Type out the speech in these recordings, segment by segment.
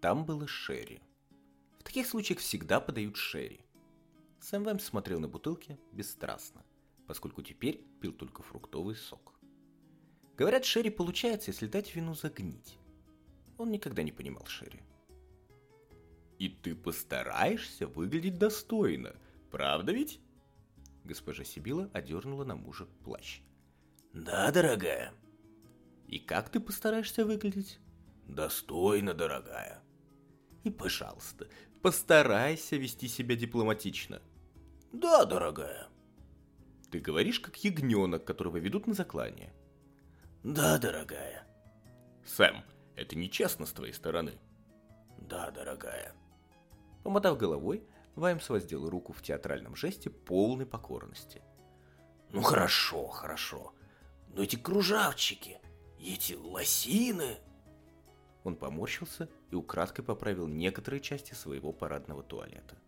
Там было Шерри. В таких случаях всегда подают Шерри. Сэм Ваймс смотрел на бутылки бесстрастно, поскольку теперь пил только фруктовый сок. Говорят, Шерри получается, если дать вину загнить. Он никогда не понимал Шерри. «И ты постараешься выглядеть достойно, правда ведь?» Госпожа Сибила одернула на мужа плащ. Да, дорогая. «И как ты постараешься выглядеть?» Достойно, дорогая. «И, пожалуйста, постарайся вести себя дипломатично». Да, дорогая. «Ты говоришь, как ягненок, которого ведут на заклание». Да, дорогая. «Сэм, это нечестно с твоей стороны». Да, дорогая. Помотав головой, Ваймс воздел руку в театральном жесте полной покорности. Ну хорошо, хорошо. Но эти кружавчики, эти лосины... Он поморщился и украдкой поправил некоторые части своего парадного туалета.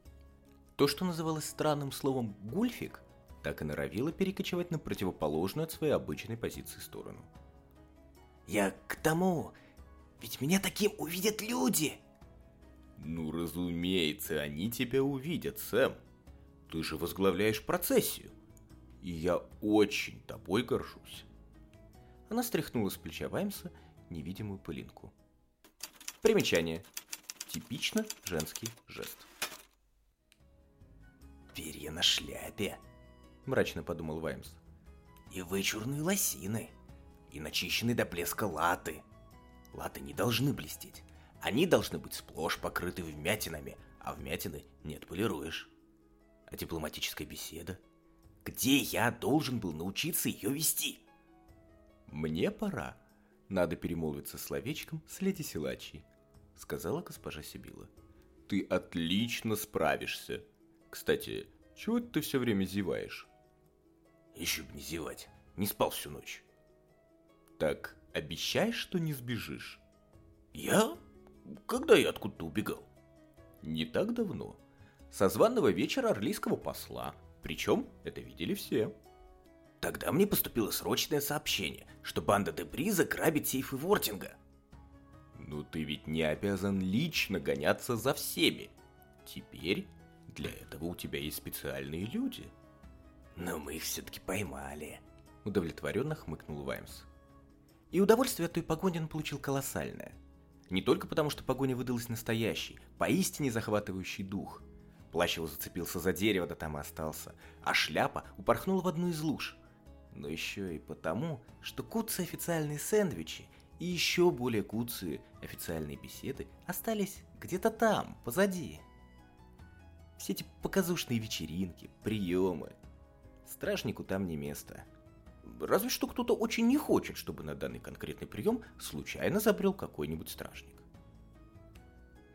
То, что называлось странным словом «гульфик», так и норовило перекочевать на противоположную от своей обычной позиции сторону. Я к тому, ведь меня таким увидят люди. Ну, разумеется, они тебя увидят, Сэм. Ты же возглавляешь процессию. И я очень тобой горжусь. Она стряхнула с плеча Ваймса невидимую пылинку. Примечание. Типично женский жест. Перья на шляпе, Мрачно подумал Ваймс. и вычурные лосины, и начищенные до блеска латы. Латы не должны блестеть. Они должны быть сплошь покрыты вмятинами, а вмятины не отполируешь. А дипломатическая беседа? Где я должен был научиться ее вести? Мне пора. Надо перемолвиться словечком с леди Силачей, сказала госпожа Сибила. Ты отлично справишься. Кстати, чего ты все время зеваешь? Еще б не зевать. Не спал всю ночь. Так обещай, что не сбежишь. Я? Когда я откуда-то убегал? Не так давно. Со званного вечера орлийского посла. Причем это видели все. Тогда мне поступило срочное сообщение, что банда Дебриза грабит сейфы Вортинга. Но ты ведь не обязан лично гоняться за всеми. Теперь для этого у тебя есть специальные люди. Но мы их все-таки поймали. Удовлетворенно хмыкнул Ваймс. И удовольствие от той погони он получил колоссальное. Не только потому, что погоня выдалась настоящей, поистине захватывающий дух. Плащ его зацепился за дерево, да там и остался, а шляпа упорхнула в одну из луж. Но еще и потому, что куцы официальные сэндвичи и еще более куцые официальные беседы остались где-то там, позади. Все эти показушные вечеринки, приемы. Стражнику там не место. Разве что кто-то очень не хочет, чтобы на данный конкретный прием случайно забрел какой-нибудь стражник.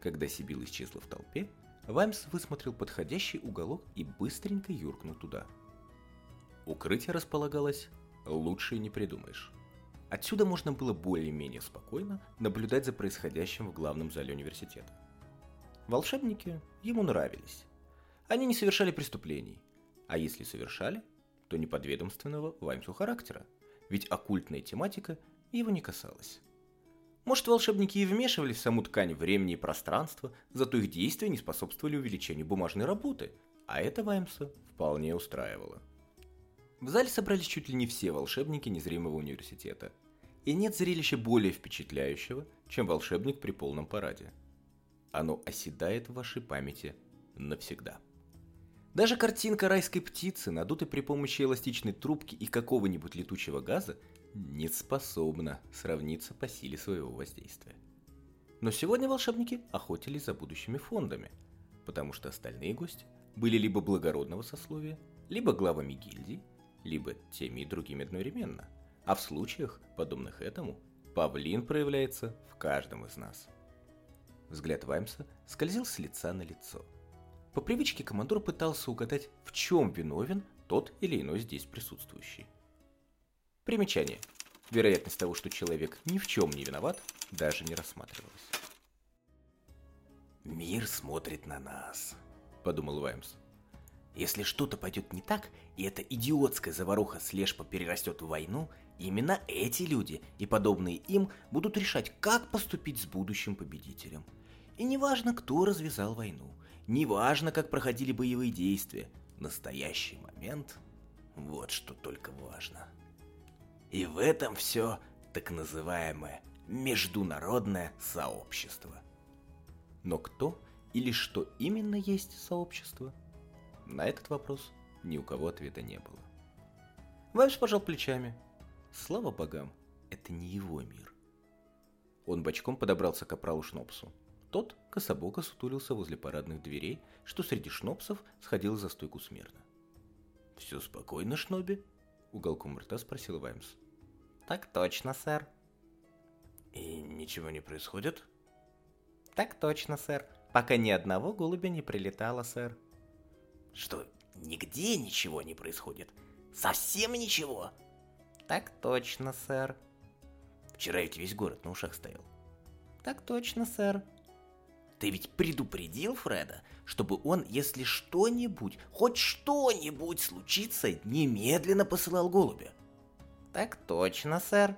Когда Сибил исчезла в толпе, Ваймс высмотрел подходящий уголок и быстренько юркнул туда. Укрытие располагалось, лучше не придумаешь. Отсюда можно было более-менее спокойно наблюдать за происходящим в главном зале университета. Волшебники ему нравились. Они не совершали преступлений, а если совершали, то неподведомственного Ваймсу характера, ведь оккультная тематика его не касалась. Может, волшебники и вмешивались в саму ткань времени и пространства, зато их действия не способствовали увеличению бумажной работы, а это Ваймса вполне устраивало. В зале собрались чуть ли не все волшебники незримого университета, и нет зрелища более впечатляющего, чем волшебник при полном параде. Оно оседает в вашей памяти навсегда. Даже картинка райской птицы, надутой при помощи эластичной трубки и какого-нибудь летучего газа, не способна сравниться по силе своего воздействия. Но сегодня волшебники охотились за будущими фондами, потому что остальные гости были либо благородного сословия, либо главами гильдий, либо теми и другими одновременно. А в случаях, подобных этому, павлин проявляется в каждом из нас. Взгляд Ваймса скользил с лица на лицо. По привычке командор пытался угадать, в чем виновен тот или иной здесь присутствующий. Примечание. Вероятность того, что человек ни в чем не виноват, даже не рассматривалась. Мир смотрит на нас. Подумал Ваймс. Если что-то пойдет не так, и эта идиотская заваруха слежпа перерастет в войну, именно эти люди и подобные им будут решать, как поступить с будущим победителем. И неважно, кто развязал войну, неважно, как проходили боевые действия, настоящий момент – вот что только важно. И в этом все так называемое международное сообщество. Но кто или что именно есть сообщество? На этот вопрос ни у кого ответа не было. Вайпс пожал плечами. Слава богам, это не его мир. Он бочком подобрался к капралу Шнопсу. Тот кособоко сутулился возле парадных дверей, что среди шнопсов сходил за стойку смирно. «Все спокойно, Шноби?» — уголком рта спросил Ваймс. «Так точно, сэр». «И ничего не происходит?» «Так точно, сэр. Пока ни одного голубя не прилетало, сэр». «Что, нигде ничего не происходит? Совсем ничего?» «Так точно, сэр». «Вчера ведь весь город на ушах стоял». «Так точно, сэр». Ты ведь предупредил Фреда, чтобы он, если что-нибудь, хоть что-нибудь случится, немедленно посылал голубя. Так точно, сэр.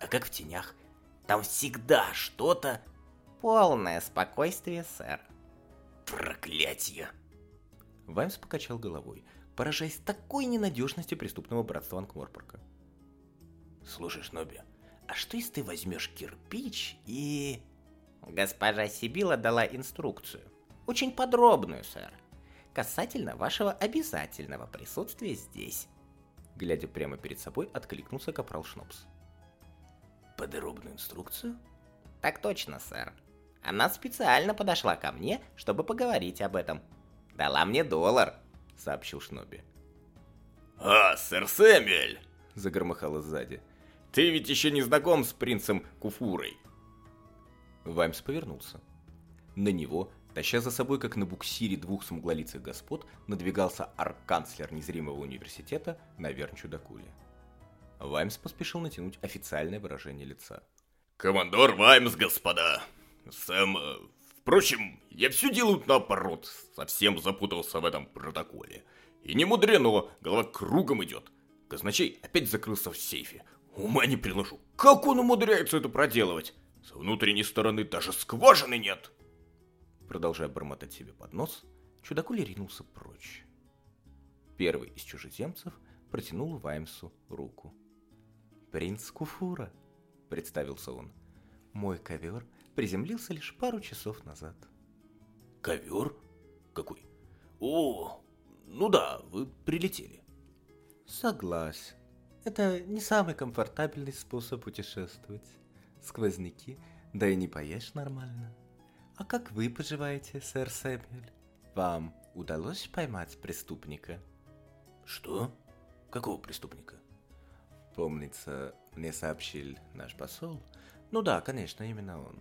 А как в тенях? Там всегда что-то... Полное спокойствие, сэр. Проклятие. Ваймс покачал головой, поражаясь такой ненадежности преступного братства Анкморпорка. Слушай, Шноби, а что если ты возьмешь кирпич и... Госпожа Сибила дала инструкцию. Очень подробную, сэр. Касательно вашего обязательного присутствия здесь. Глядя прямо перед собой, откликнулся капрал Шнопс. Подробную инструкцию? Так точно, сэр. Она специально подошла ко мне, чтобы поговорить об этом. Дала мне доллар, сообщил Шноби. «А, сэр Сэмюэль!» — загромыхало сзади. «Ты ведь еще не знаком с принцем Куфурой!» Ваймс повернулся. На него, таща за собой, как на буксире двух смуглолицых господ, надвигался арканцлер незримого университета Наверн Чудакули. Ваймс поспешил натянуть официальное выражение лица. «Командор Ваймс, господа! Сэм... Впрочем, я все делаю наоборот, совсем запутался в этом протоколе. И не мудрено, голова кругом идет. Казначей опять закрылся в сейфе. Ума не приношу. Как он умудряется это проделывать? С внутренней стороны даже скважины нет. Продолжая бормотать себе под нос, чудакули ринулся прочь. Первый из чужеземцев протянул Ваймсу руку. «Принц Куфура», — представился он. «Мой ковер приземлился лишь пару часов назад». «Ковер? Какой? О, ну да, вы прилетели». «Согласен. Это не самый комфортабельный способ путешествовать сквозняки, да и не поешь нормально. А как вы поживаете, сэр Сэмюэль? Вам удалось поймать преступника? Что? Какого преступника? Помнится, мне сообщил наш посол. Ну да, конечно, именно он.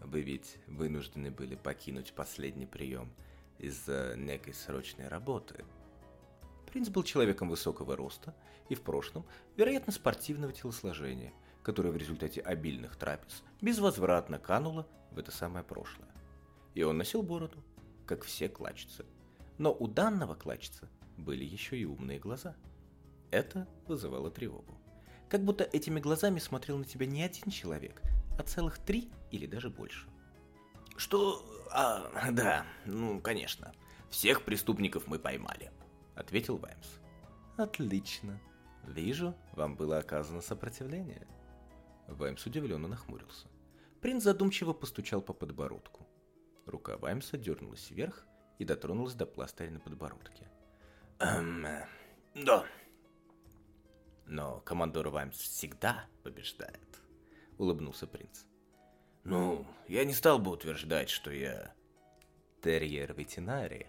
Вы ведь вынуждены были покинуть последний прием из-за некой срочной работы. Принц был человеком высокого роста и в прошлом, вероятно, спортивного телосложения – которая в результате обильных трапез безвозвратно канула в это самое прошлое. И он носил бороду, как все клачцы. Но у данного клачца были еще и умные глаза. Это вызывало тревогу. Как будто этими глазами смотрел на тебя не один человек, а целых три или даже больше. «Что? А, да, ну, конечно. Всех преступников мы поймали», — ответил Ваймс. «Отлично. Вижу, вам было оказано сопротивление». Ваймс удивленно нахмурился. Принц задумчиво постучал по подбородку. Рука Ваймса дернулась вверх и дотронулась до пластыря на подбородке. «Эм, да». «Но командор Ваймс всегда побеждает», — улыбнулся принц. «Ну, я не стал бы утверждать, что я...» «Терьер Ветинари,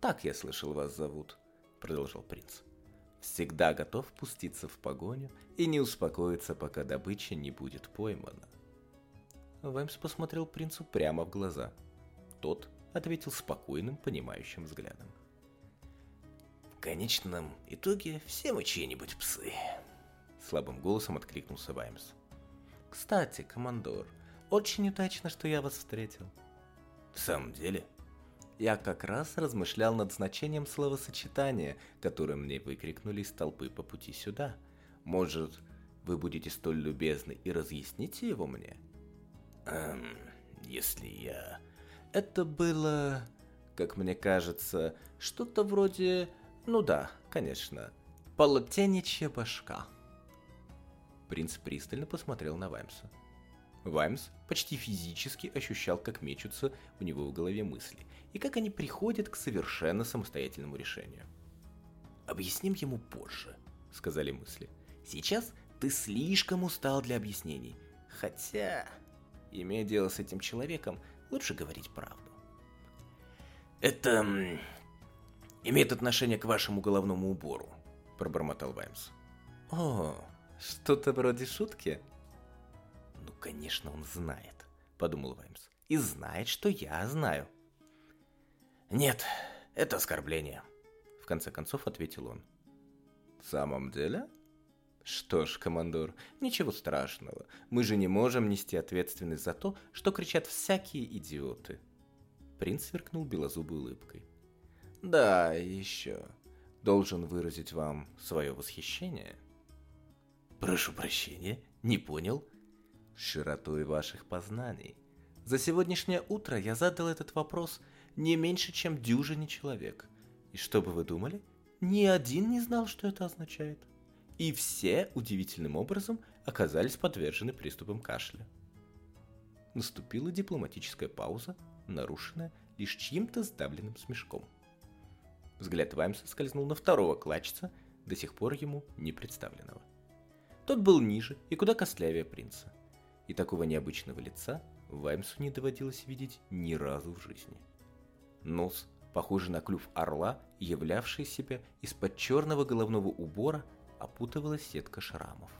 так я слышал вас зовут», — продолжал принц всегда готов пуститься в погоню и не успокоиться, пока добыча не будет поймана. Ваймс посмотрел принцу прямо в глаза. Тот ответил спокойным, понимающим взглядом. «В конечном итоге все мы чьи-нибудь псы», — слабым голосом откликнулся Ваймс. «Кстати, командор, очень удачно, что я вас встретил». «В самом деле?» Я как раз размышлял над значением словосочетания, которое мне выкрикнули из толпы по пути сюда. Может, вы будете столь любезны и разъясните его мне? Эм, если я... Это было, как мне кажется, что-то вроде... Ну да, конечно, полотенечья башка. Принц пристально посмотрел на Ваймса. Ваймс почти физически ощущал, как мечутся у него в голове мысли, и как они приходят к совершенно самостоятельному решению. «Объясним ему позже», — сказали мысли. «Сейчас ты слишком устал для объяснений. Хотя, имея дело с этим человеком, лучше говорить правду. Это имеет отношение к вашему головному убору, пробормотал Ваймс. О, что-то вроде шутки? Ну, конечно, он знает, подумал Ваймс. И знает, что я знаю. Нет, это оскорбление, в конце концов ответил он. В самом деле? Что ж, командор, ничего страшного. Мы же не можем нести ответственность за то, что кричат всякие идиоты. Принц сверкнул белозубой улыбкой. Да, еще. Должен выразить вам свое восхищение. Прошу прощения, не понял. Широтой ваших познаний. За сегодняшнее утро я задал этот вопрос не меньше, чем дюжине человек. И что бы вы думали? Ни один не знал, что это означает и все удивительным образом оказались подвержены приступам кашля. Наступила дипломатическая пауза, нарушенная лишь чьим-то сдавленным смешком. Взгляд Ваймса скользнул на второго клачца, до сих пор ему не представленного. Тот был ниже и куда костлявее принца, и такого необычного лица Ваймсу не доводилось видеть ни разу в жизни. Нос, похожий на клюв орла, являвший себя из-под черного головного убора, опутывалась сетка шрамов.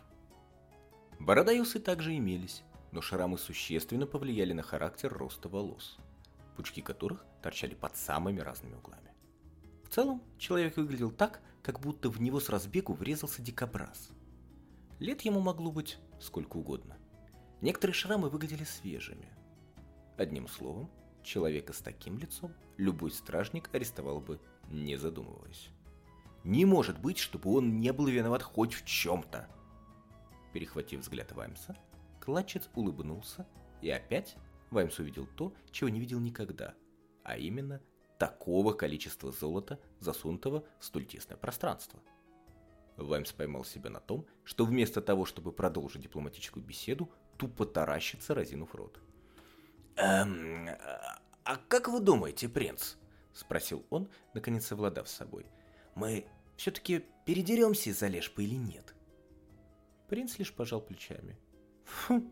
Борода и усы также имелись, но шрамы существенно повлияли на характер роста волос, пучки которых торчали под самыми разными углами. В целом, человек выглядел так, как будто в него с разбегу врезался дикобраз. Лет ему могло быть сколько угодно. Некоторые шрамы выглядели свежими. Одним словом, человека с таким лицом любой стражник арестовал бы, не задумываясь. Не может быть, чтобы он не был виноват хоть в чем-то. Перехватив взгляд Ваймса, Клатчец улыбнулся, и опять Ваймс увидел то, чего не видел никогда, а именно такого количества золота, засунутого в столь тесное пространство. Ваймс поймал себя на том, что вместо того, чтобы продолжить дипломатическую беседу, тупо таращится, разинув рот. «Эм, а как вы думаете, принц?» – спросил он, наконец совладав с собой – мы все-таки передеремся из-за Лешпа или нет? Принц лишь пожал плечами. Фу,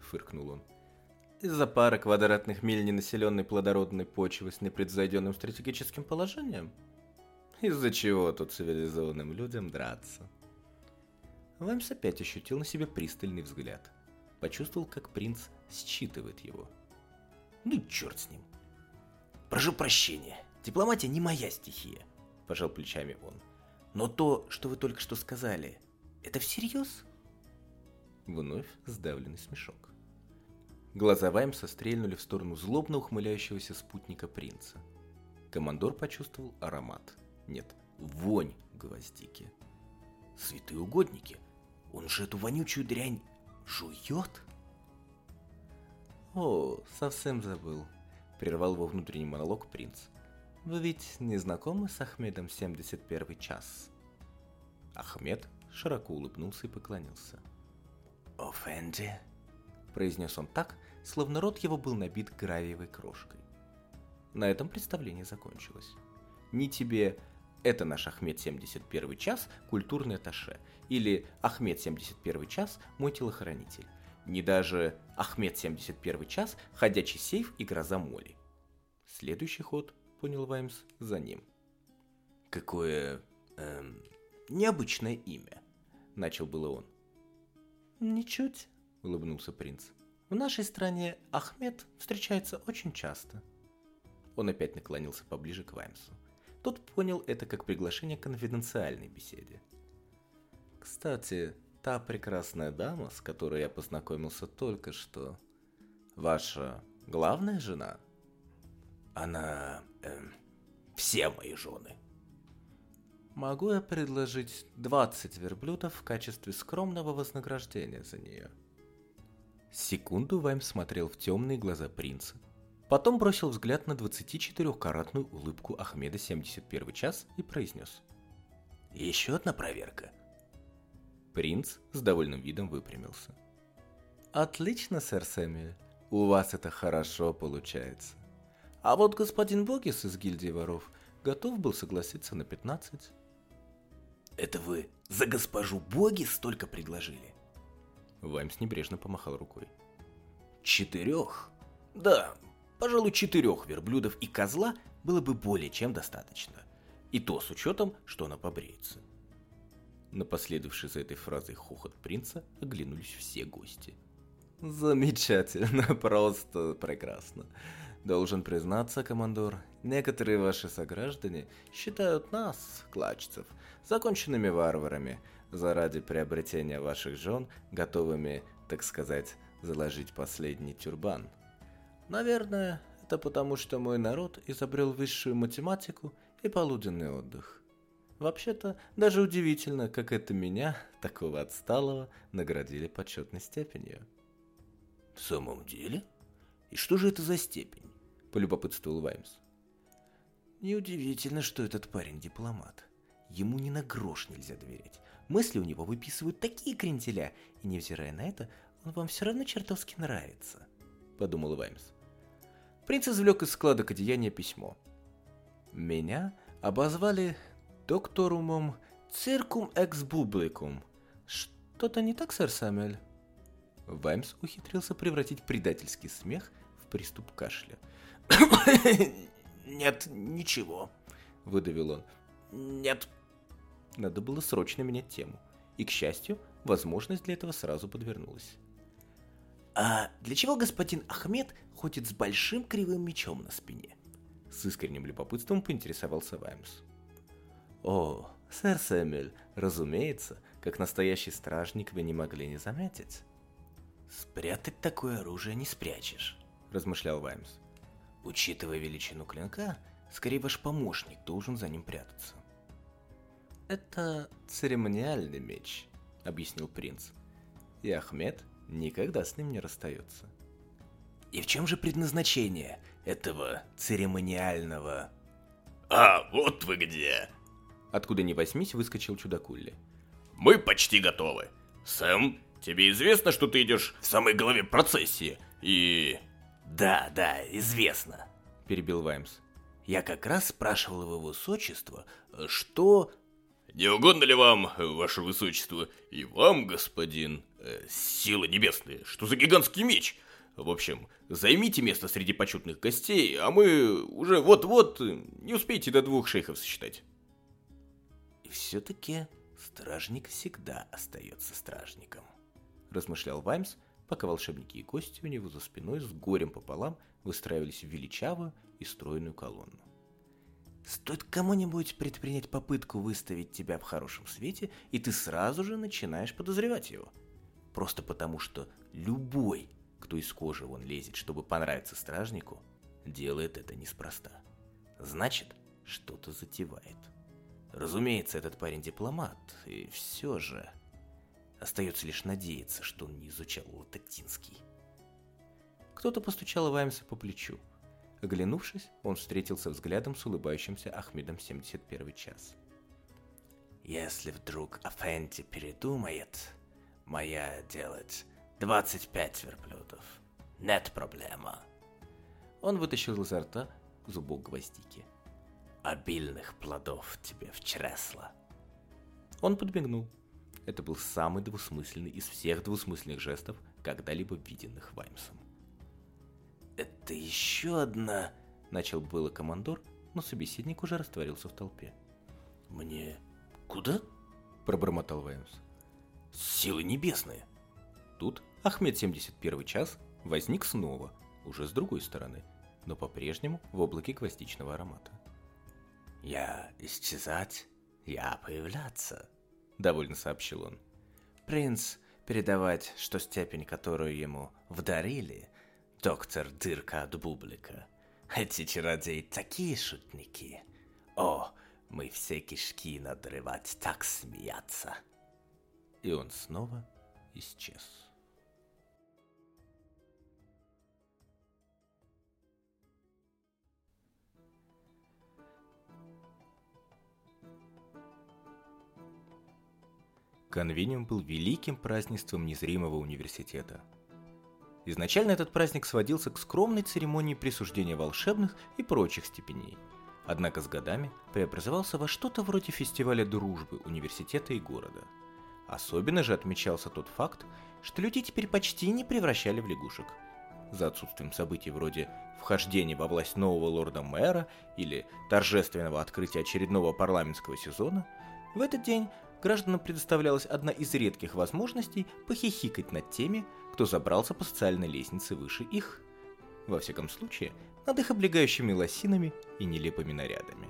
фыркнул он. Из-за пары квадратных миль ненаселенной плодородной почвы с непредзайденным стратегическим положением? Из-за чего тут цивилизованным людям драться? Ваймс опять ощутил на себе пристальный взгляд. Почувствовал, как принц считывает его. Ну, черт с ним. Прошу прощения, дипломатия не моя стихия. – пожал плечами он. «Но то, что вы только что сказали, это всерьез?» Вновь сдавленный смешок. Глаза Ваймса стрельнули в сторону злобно ухмыляющегося спутника принца. Командор почувствовал аромат. Нет, вонь гвоздики. «Святые угодники! Он же эту вонючую дрянь жует?» «О, совсем забыл», — прервал его внутренний монолог принц. Вы ведь не знакомы с Ахмедом 71 час? Ахмед широко улыбнулся и поклонился. «Офенди?» произнес он так, словно рот его был набит гравиевой крошкой. На этом представление закончилось. Ни тебе «Это наш Ахмед 71 час, культурный аташе» или «Ахмед 71 час, мой телохранитель», ни даже «Ахмед 71 час, ходячий сейф и гроза моли». Следующий ход понял Ваймс, за ним. «Какое... эм... необычное имя», — начал было он. «Ничуть», — улыбнулся принц. «В нашей стране Ахмед встречается очень часто». Он опять наклонился поближе к Ваймсу. Тот понял это как приглашение к конфиденциальной беседе. «Кстати, та прекрасная дама, с которой я познакомился только что, ваша главная жена?» Она... Э, все мои жены. Могу я предложить 20 верблюдов в качестве скромного вознаграждения за нее? Секунду Вайм смотрел в темные глаза принца, потом бросил взгляд на 24-каратную улыбку Ахмеда 71 час и произнес. «Еще одна проверка». Принц с довольным видом выпрямился. «Отлично, сэр Сэмюэль. У вас это хорошо получается. А вот господин Богис из гильдии воров готов был согласиться на 15. Это вы за госпожу Богис только предложили? Ваймс небрежно помахал рукой. Четырех? Да, пожалуй, четырех верблюдов и козла было бы более чем достаточно. И то с учетом, что она побреется. На последовавший за этой фразой хохот принца оглянулись все гости. Замечательно, просто прекрасно. Должен признаться, командор, некоторые ваши сограждане считают нас, клачцев, законченными варварами, заради приобретения ваших жен, готовыми, так сказать, заложить последний тюрбан. Наверное, это потому, что мой народ изобрел высшую математику и полуденный отдых. Вообще-то, даже удивительно, как это меня, такого отсталого, наградили почетной степенью. В самом деле? И что же это за степень? Полюбопытствовал Ваймс. Неудивительно, что этот парень дипломат. Ему ни на грош нельзя доверять. Мысли у него выписывают такие кренделя, и невзирая на это, он вам все равно чертовски нравится, подумал Ваймс. Принц извлек из складок одеяния письмо. Меня обозвали докторумом циркум экс бубликум. Что-то не так, сэр Самюэль? Ваймс ухитрился превратить предательский смех в приступ кашля. «Нет, ничего», — выдавил он. «Нет». Надо было срочно менять тему. И, к счастью, возможность для этого сразу подвернулась. «А для чего господин Ахмед ходит с большим кривым мечом на спине?» С искренним любопытством поинтересовался Ваймс. «О, сэр Сэмюэль, разумеется, как настоящий стражник вы не могли не заметить». «Спрятать такое оружие не спрячешь», — размышлял Ваймс. «Учитывая величину клинка, скорее ваш помощник должен за ним прятаться». «Это церемониальный меч», — объяснил принц. «И Ахмед никогда с ним не расстается». «И в чем же предназначение этого церемониального...» «А, вот вы где!» Откуда ни возьмись, выскочил чудакулли. «Мы почти готовы. Сэм, Тебе известно, что ты идешь в самой голове процессии, и... Да, да, известно, перебил Ваймс. Я как раз спрашивал его высочество, что... Не угодно ли вам, ваше высочество, и вам, господин, силы небесные, что за гигантский меч? В общем, займите место среди почетных гостей, а мы уже вот-вот не успеете до двух шейхов сосчитать. И все-таки стражник всегда остается стражником размышлял Ваймс, пока волшебники и гости у него за спиной с горем пополам выстраивались в величавую и стройную колонну. Стоит кому-нибудь предпринять попытку выставить тебя в хорошем свете, и ты сразу же начинаешь подозревать его. Просто потому, что любой, кто из кожи вон лезет, чтобы понравиться стражнику, делает это неспроста. Значит, что-то затевает. Разумеется, этот парень дипломат, и все же... Остается лишь надеяться, что он не изучал лататинский. Кто-то постучал Ваймса по плечу. Оглянувшись, он встретился взглядом с улыбающимся Ахмедом 71 час. «Если вдруг Афенти передумает, моя делать 25 верблюдов. Нет проблема». Он вытащил изо рта зубок гвоздики. «Обильных плодов тебе в чресло». Он подмигнул. Это был самый двусмысленный из всех двусмысленных жестов, когда-либо виденных Ваймсом. «Это еще одна...» — начал было командор, но собеседник уже растворился в толпе. «Мне... куда?» — пробормотал Ваймс. «Силы небесные!» Тут Ахмед 71 час возник снова, уже с другой стороны, но по-прежнему в облаке гвоздичного аромата. «Я исчезать, я появляться», — довольно сообщил он. «Принц передавать, что степень, которую ему вдарили, доктор Дырка от Бублика. Эти чародеи такие шутники. О, мы все кишки надрывать, так смеяться!» и он снова исчез. Конвениум был великим празднеством незримого университета. Изначально этот праздник сводился к скромной церемонии присуждения волшебных и прочих степеней. Однако с годами преобразовался во что-то вроде фестиваля дружбы университета и города – Особенно же отмечался тот факт, что людей теперь почти не превращали в лягушек. За отсутствием событий вроде вхождения во власть нового лорда-мэра или торжественного открытия очередного парламентского сезона, в этот день гражданам предоставлялась одна из редких возможностей похихикать над теми, кто забрался по социальной лестнице выше их. Во всяком случае, над их облегающими лосинами и нелепыми нарядами.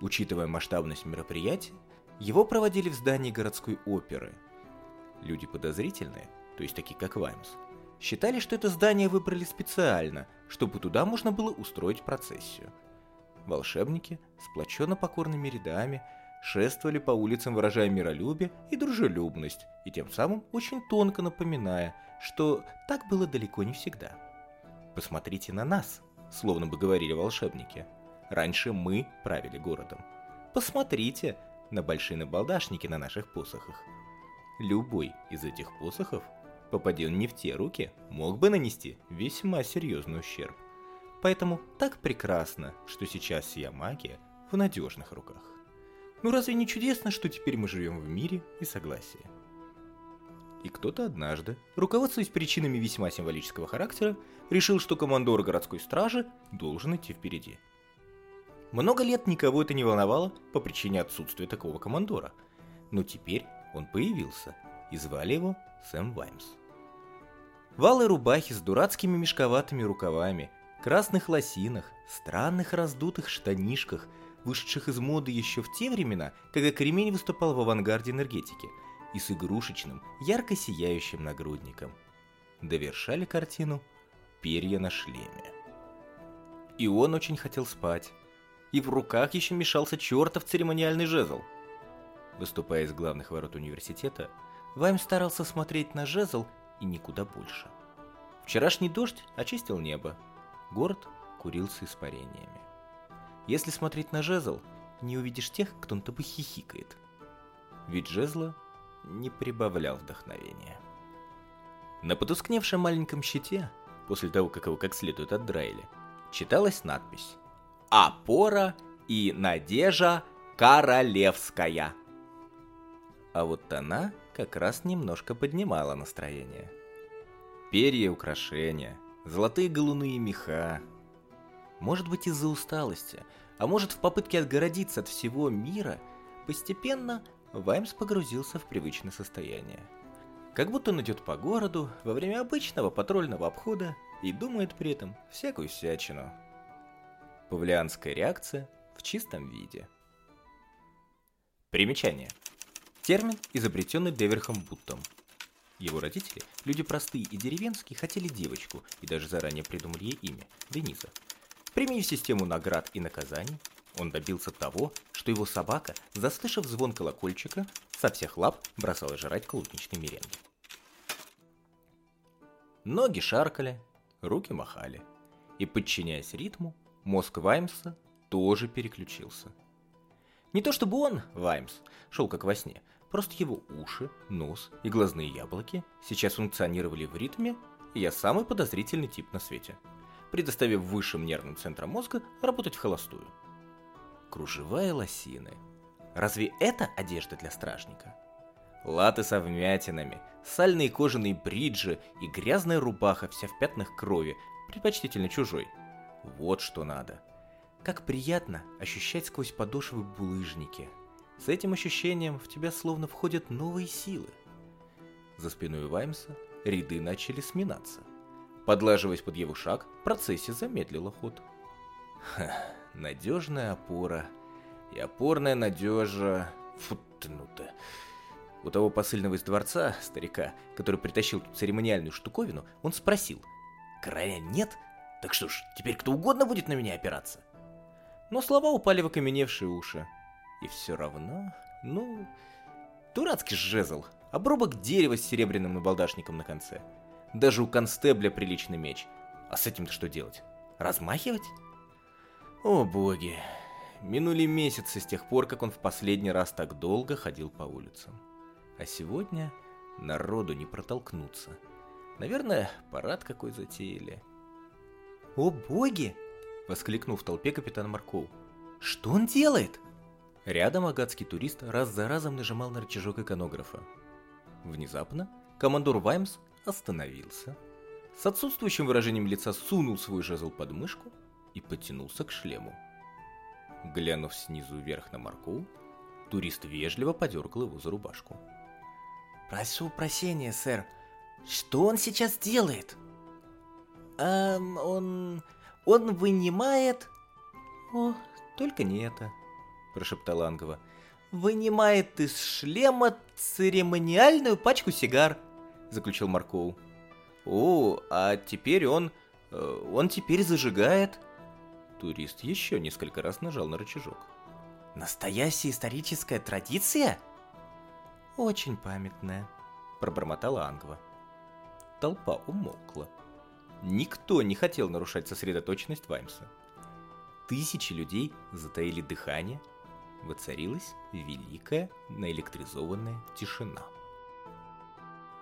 Учитывая масштабность мероприятия, его проводили в здании городской оперы. Люди подозрительные, то есть такие как Ваймс, считали, что это здание выбрали специально, чтобы туда можно было устроить процессию. Волшебники, сплоченно покорными рядами, шествовали по улицам, выражая миролюбие и дружелюбность, и тем самым очень тонко напоминая, что так было далеко не всегда. «Посмотрите на нас», словно бы говорили волшебники. «Раньше мы правили городом. Посмотрите на большие набалдашники на наших посохах. Любой из этих посохов, попадя не в те руки, мог бы нанести весьма серьезный ущерб. Поэтому так прекрасно, что сейчас сия магия в надежных руках. Ну разве не чудесно, что теперь мы живем в мире и согласии? И кто-то однажды, руководствуясь причинами весьма символического характера, решил, что командор городской стражи должен идти впереди. Много лет никого это не волновало по причине отсутствия такого командора. Но теперь он появился, и звали его Сэм Ваймс. Валы рубахи с дурацкими мешковатыми рукавами, красных лосинах, странных раздутых штанишках – вышедших из моды еще в те времена, когда кремень выступал в авангарде энергетики, и с игрушечным, ярко сияющим нагрудником. Довершали картину перья на шлеме. И он очень хотел спать. И в руках еще мешался чертов церемониальный жезл. Выступая из главных ворот университета, Вайм старался смотреть на жезл и никуда больше. Вчерашний дождь очистил небо. Город курился испарениями. Если смотреть на жезл, не увидишь тех, кто на тобой хихикает. Ведь жезла не прибавлял вдохновения. На потускневшем маленьком щите, после того, как его как следует отдраили, читалась надпись «Опора и надежа королевская». А вот она как раз немножко поднимала настроение. Перья украшения, золотые голуные меха, может быть из-за усталости, а может в попытке отгородиться от всего мира, постепенно Ваймс погрузился в привычное состояние. Как будто он идет по городу во время обычного патрульного обхода и думает при этом всякую всячину. Павлианская реакция в чистом виде. Примечание. Термин, изобретенный Деверхом Буттом. Его родители, люди простые и деревенские, хотели девочку и даже заранее придумали ей имя – Дениза. Применив систему наград и наказаний, он добился того, что его собака, заслышав звон колокольчика, со всех лап бросала жрать клубничные меренги. Ноги шаркали, руки махали. И, подчиняясь ритму, мозг Ваймса тоже переключился. Не то чтобы он, Ваймс, шел как во сне, просто его уши, нос и глазные яблоки сейчас функционировали в ритме, и я самый подозрительный тип на свете – предоставив высшим нервным центрам мозга работать в холостую. Кружевая лосины. Разве это одежда для стражника? Латы со вмятинами, сальные кожаные бриджи и грязная рубаха вся в пятнах крови, предпочтительно чужой. Вот что надо. Как приятно ощущать сквозь подошвы булыжники. С этим ощущением в тебя словно входят новые силы. За спиной Ваймса ряды начали сминаться – Подлаживаясь под его шаг, процессия замедлила ход. Ха, надежная опора. И опорная надежа... Фу ну ты. У того посыльного из дворца, старика, который притащил церемониальную штуковину, он спросил. «Края нет? Так что ж, теперь кто угодно будет на меня опираться?» Но слова упали в окаменевшие уши. И все равно, ну... Дурацкий жезл, обрубок дерева с серебряным набалдашником на конце — даже у констебля приличный меч. А с этим-то что делать? Размахивать? О боги. Минули месяцы с тех пор, как он в последний раз так долго ходил по улицам. А сегодня народу не протолкнуться. Наверное, парад какой затеяли. «О боги!» — воскликнул в толпе капитан Марков. «Что он делает?» Рядом агатский турист раз за разом нажимал на рычажок иконографа. Внезапно командор Ваймс остановился, с отсутствующим выражением лица сунул свой жезл под мышку и потянулся к шлему. Глянув снизу вверх на Марку, турист вежливо подергал его за рубашку. «Прошу прощения, сэр. Что он сейчас делает?» «Эм, он... он вынимает...» «О, только не это», — прошептала Ангова. «Вынимает из шлема церемониальную пачку сигар», — заключил Маркоу. «О, а теперь он... Э, он теперь зажигает...» Турист еще несколько раз нажал на рычажок. «Настоящая историческая традиция?» «Очень памятная», — пробормотала Ангва. Толпа умолкла. Никто не хотел нарушать сосредоточенность Ваймса. Тысячи людей затаили дыхание, воцарилась великая наэлектризованная тишина.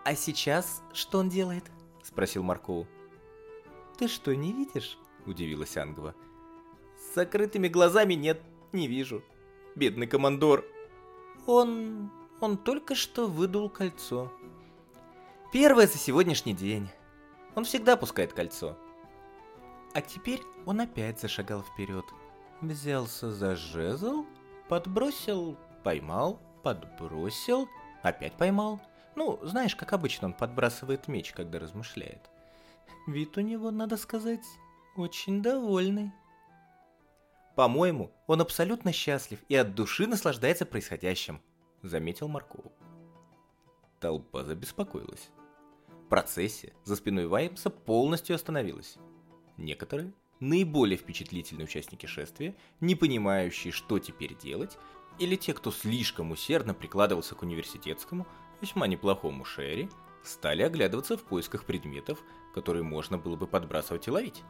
«А сейчас что он делает?» — спросил Маркоу. «Ты что, не видишь?» — удивилась Ангва. «С закрытыми глазами нет, не вижу. Бедный командор». «Он... он только что выдул кольцо. Первое за сегодняшний день. Он всегда пускает кольцо. А теперь он опять зашагал вперед. Взялся за жезл, подбросил, поймал, подбросил, опять поймал — ну, знаешь, как обычно он подбрасывает меч, когда размышляет. Вид у него, надо сказать, очень довольный. По-моему, он абсолютно счастлив и от души наслаждается происходящим, заметил Марков. Толпа забеспокоилась. Процессия за спиной Ваймса полностью остановилась. Некоторые, наиболее впечатлительные участники шествия, не понимающие, что теперь делать, или те, кто слишком усердно прикладывался к университетскому, весьма неплохому Шерри, стали оглядываться в поисках предметов, которые можно было бы подбрасывать и ловить.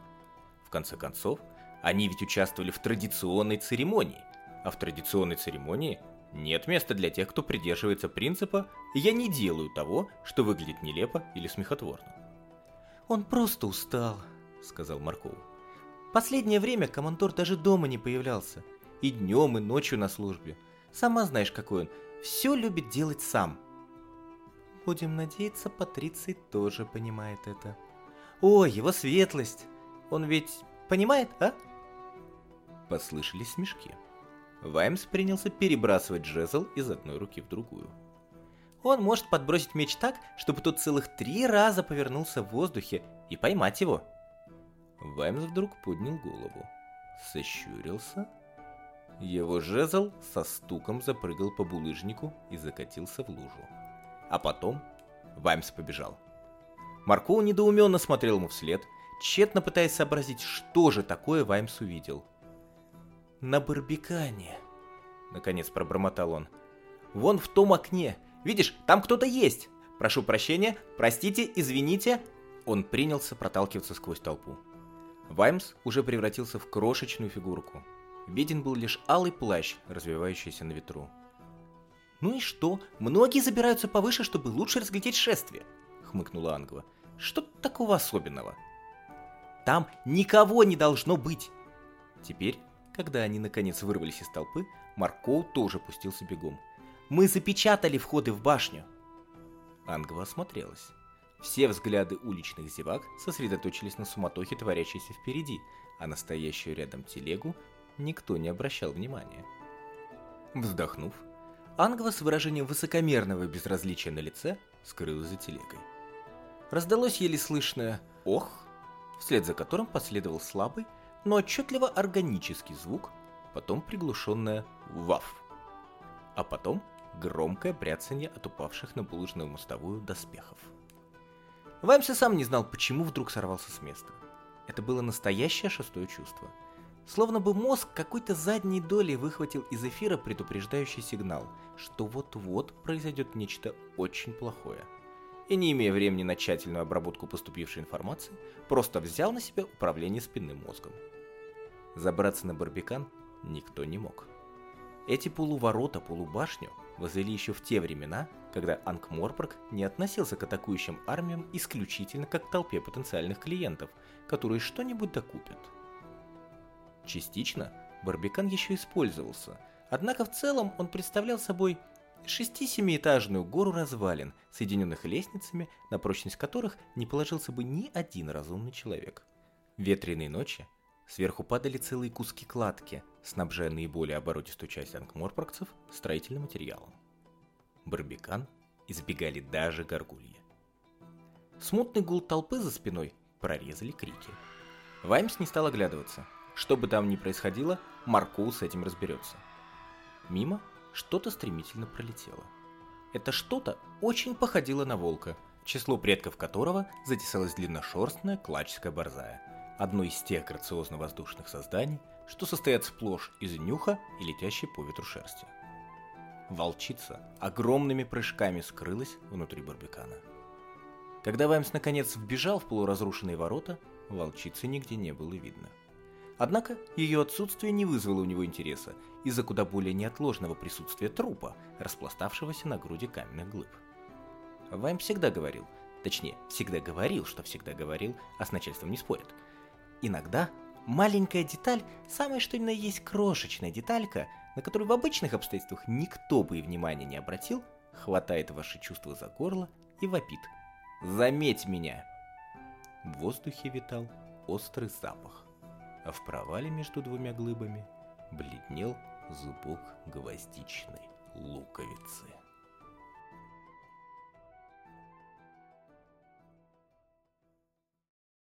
В конце концов, они ведь участвовали в традиционной церемонии, а в традиционной церемонии нет места для тех, кто придерживается принципа «я не делаю того, что выглядит нелепо или смехотворно». «Он просто устал», — сказал Марков. «Последнее время командор даже дома не появлялся. И днем, и ночью на службе. Сама знаешь, какой он. Все любит делать сам. Будем надеяться, Патриций тоже понимает это. О, его светлость! Он ведь понимает, а? Послышались смешки. Ваймс принялся перебрасывать жезл из одной руки в другую. Он может подбросить меч так, чтобы тот целых три раза повернулся в воздухе и поймать его. Ваймс вдруг поднял голову, сощурился. Его жезл со стуком запрыгал по булыжнику и закатился в лужу. А потом Ваймс побежал. Маркоу недоуменно смотрел ему вслед, тщетно пытаясь сообразить, что же такое Ваймс увидел. «На барбикане», — наконец пробормотал он. «Вон в том окне. Видишь, там кто-то есть. Прошу прощения, простите, извините». Он принялся проталкиваться сквозь толпу. Ваймс уже превратился в крошечную фигурку. Виден был лишь алый плащ, развивающийся на ветру. «Ну и что? Многие забираются повыше, чтобы лучше разглядеть шествие», — хмыкнула Ангва. «Что такого особенного?» «Там никого не должно быть!» Теперь, когда они наконец вырвались из толпы, Маркоу тоже пустился бегом. «Мы запечатали входы в башню!» Ангва осмотрелась. Все взгляды уличных зевак сосредоточились на суматохе, творящейся впереди, а на стоящую рядом телегу никто не обращал внимания. Вздохнув, Ангва с выражением высокомерного безразличия на лице скрылась за телегой. Раздалось еле слышное «ох», вслед за которым последовал слабый, но отчетливо органический звук, потом приглушенное «ваф», а потом громкое бряцанье от упавших на булыжную мостовую доспехов. Ваймс и сам не знал, почему вдруг сорвался с места. Это было настоящее шестое чувство – Словно бы мозг какой-то задней долей выхватил из эфира предупреждающий сигнал, что вот-вот произойдет нечто очень плохое. И не имея времени на тщательную обработку поступившей информации, просто взял на себя управление спинным мозгом. Забраться на барбикан никто не мог. Эти полуворота, полубашню возвели еще в те времена, когда Анкморпорг не относился к атакующим армиям исключительно как к толпе потенциальных клиентов, которые что-нибудь докупят. Частично Барбикан еще использовался, однако в целом он представлял собой шести-семиэтажную гору развалин, соединенных лестницами, на прочность которых не положился бы ни один разумный человек. Ветреные ночи сверху падали целые куски кладки, снабжая наиболее оборотистую часть ангморпоргцев строительным материалом. Барбикан избегали даже горгульи. Смутный гул толпы за спиной прорезали крики. Ваймс не стал оглядываться. Что бы там ни происходило, Маркул с этим разберется. Мимо что-то стремительно пролетело. Это что-то очень походило на волка, число предков которого затесалась длинношерстная клачская борзая, одно из тех грациозно-воздушных созданий, что состоят сплошь из нюха и летящей по ветру шерсти. Волчица огромными прыжками скрылась внутри барбекана. Когда Ваймс наконец вбежал в полуразрушенные ворота, волчицы нигде не было видно. Однако ее отсутствие не вызвало у него интереса из-за куда более неотложного присутствия трупа, распластавшегося на груди каменных глыб. Вайм всегда говорил, точнее, всегда говорил, что всегда говорил, а с начальством не спорит. Иногда маленькая деталь, самая что ни на есть крошечная деталька, на которую в обычных обстоятельствах никто бы и внимания не обратил, хватает ваши чувства за горло и вопит. «Заметь меня!» В воздухе витал острый запах, а в провале между двумя глыбами бледнел зубок гвоздичной луковицы.